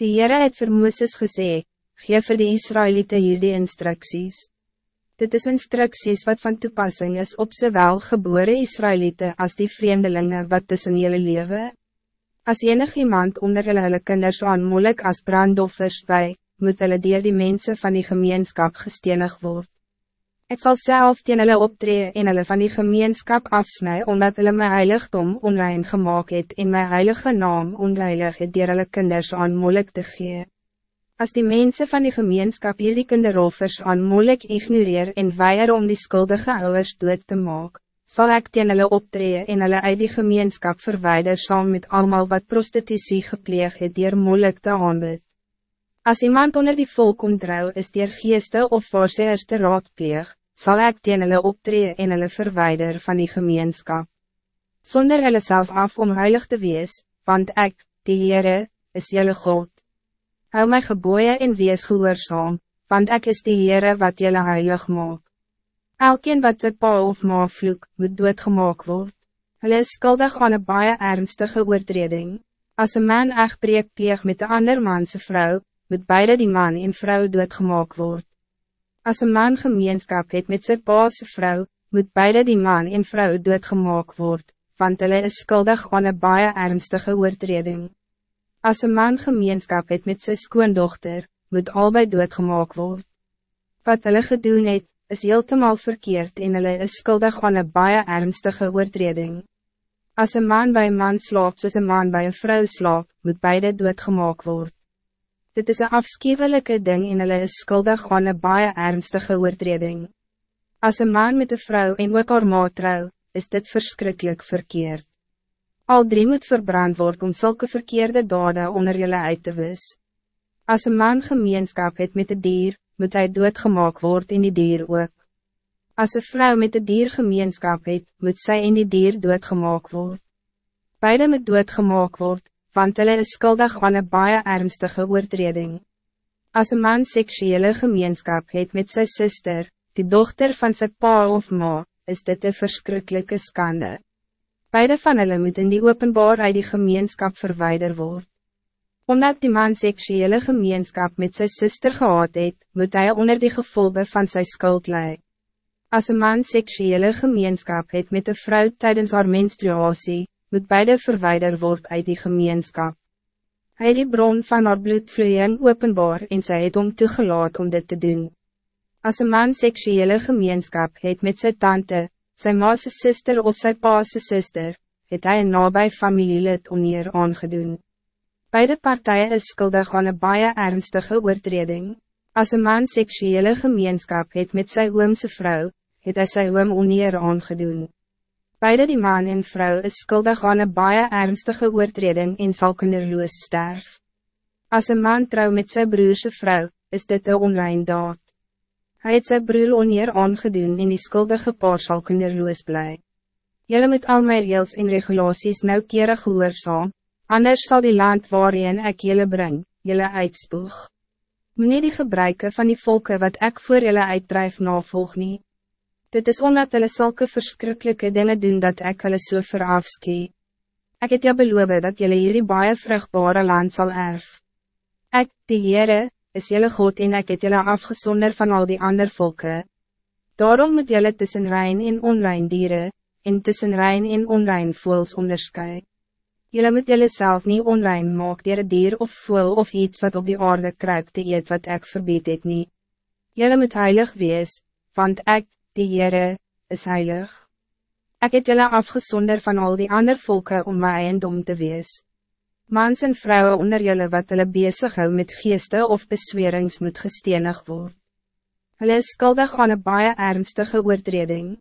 Die Heere het vir Mooses gesê, geef vir die Israëlieten hier die instructies. Dit is instructies wat van toepassing is op zowel geboren Israëlieten als die vreemdelingen wat tussen jullie leven. Als enig iemand onder hulle, hulle kinders aanmoeilijk als brandoffers bij, moet hulle dier die mensen van die gemeenschap gestenig worden. Ik zal zelf teen hulle optree en hulle van die gemeenschap afsnij omdat hulle my heiligdom onrein gemaakt het en my heilige naam onreilig het dier hulle kinders aanmoeilijk te gee. Als die mensen van die gemeenschap hierdie kinderoffers aanmoeilijk ignoreer en weier om die skuldige ouders dood te maken, zal ik teen hulle optree en hulle uit die gemeenschap verwijder saam met allemaal wat prostitutie gepleeg het dier moeilijk te aanbid. Als iemand onder die volk ontrouw is dier geeste of voorzeers te raadpleeg, zal ik teen hulle optree en hulle verwijder van die gemeenschap. Zonder hulle self af om heilig te wees, want ik, die Heere, is jelle God. Hou my geboeien en wees gehoorzaam, want ik is die Heere wat jelle heilig maak. Elkeen wat sy pa of ma vloek, moet doodgemaak word. Hulle is skuldig aan een baie ernstige oortreding. Als een man echt breek pleeg met de ander manse vrouw, moet beide die man en vrouw doodgemaak word. Als een man gemeenschap het met zijn paase vrouw, moet beide die man en vrouw doodgemaak word, want hulle is skuldig aan een baie ernstige oortreding. Als een man gemeenschap het met zijn skoondochter, moet albei doodgemaak word. Wat hulle gedoen het, is heeltemal verkeerd en hulle is skuldig aan een baie ernstige oortreding. Als een man bij een man slaapt soos een man bij een vrouw slaapt, moet beide doodgemaak word. Dit is een afschuwelijke ding en hulle is skuldig aan een baie ernstige oortreding. Als een man met een vrouw en ook haar maat trouw, is dit verschrikkelijk verkeerd. Al drie moet verbrand worden om zulke verkeerde daden onder jullie uit te wis. Als een man gemeenschap het met de dier, moet hij doodgemaak worden in die dier ook. Als een vrouw met de dier gemeenschap het, moet zij in die dier doodgemaak worden. Beide moet doodgemaak worden, want hulle is skuldig aan een baie ernstige oortreding. Als een man seksuele gemeenschap het met zijn zuster, die dochter van zijn pa of ma, is dit een verschrikkelijke skande. Beide van hulle moet in die openbaarheid die gemeenschap verwijder word. Omdat die man seksuele gemeenschap met zijn zuster gehad het, moet hij onder die gevolgen van zijn skuld lei. Als een man seksuele gemeenschap het met een vrouw tijdens haar menstruatie, moet beide verwijder word uit die gemeenschap. Hij die bron van haar bloed vloeien openbaar en sy het om toegelaat om dit te doen. Als een man seksuele gemeenschap het met zijn tante, zijn maase sister of zijn paase sister, het hij een nabij familielid oneer aangedoen. Beide partijen is skuldig aan een baie ernstige oortreding. Als een man seksuele gemeenschap het met zijn oomse vrouw, het hij zijn oom oneer aangedoen. Beide die man en vrouw is skuldig aan een baie ernstige oortreding en sal kinderloos sterf. Als een man trouw met zijn broerse vrouw, is dit een onrein daad. Hij het zijn broer oneer aangedoen en die skuldige paar sal kinderloos bly. Julle moet al my reels en regulaties nauwkeurig gehoorzaam, anders zal die land waarin ik jullie breng, jullie uitspoeg. Meneer die gebruiken van die volken wat ik voor jullie uitdrijf navolg niet. Dit is omdat hulle zulke verschrikkelijke dingen doen dat ik hulle so verafskie. Ik het jou beloof dat jullie hierdie baie vruchtbare land zal erf. Ik, die Heere, is jullie God en ik het jullie afgezonder van al die andere volken. Daarom moet jullie tussen rein en onrein dieren, en tussen rein en onrein voels onderscheid. Jullie moet jullie zelf niet onrein maak dier dier of voel of iets wat op die aarde kruipt te eet wat ik verbied het niet. Jullie moet heilig wees, want ik, die Heere, is heilig. Ik het jullie afgezonder van al die andere volken om my eiendom te wees. Mans en vrouwen onder jullie wat hulle bezig hou met geeste of beswerings moet gestenig word. Hulle is skuldig aan een baie ernstige oortreding.